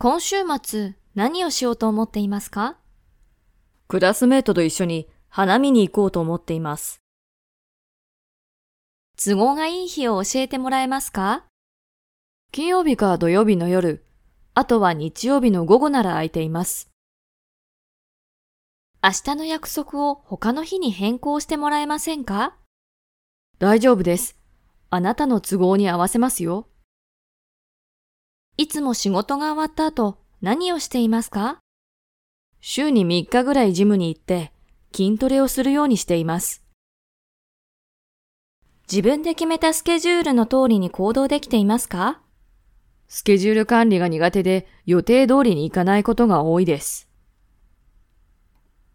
今週末何をしようと思っていますか？クラスメートと一緒に花見に行こうと思っています。都合がいい日を教えてもらえますか？金曜日か土曜日の夜、あとは日曜日の午後なら空いています。明日の約束を他の日に変更してもらえませんか？大丈夫です。あなたの都合に合わせますよ。いつも仕事が終わった後何をしていますか？週に3日ぐらいジムに行って筋トレをするようにしています。自分で決めたスケジュールの通りに行動できていますか？スケジュール管理が苦手で予定通りに行かないことが多いです。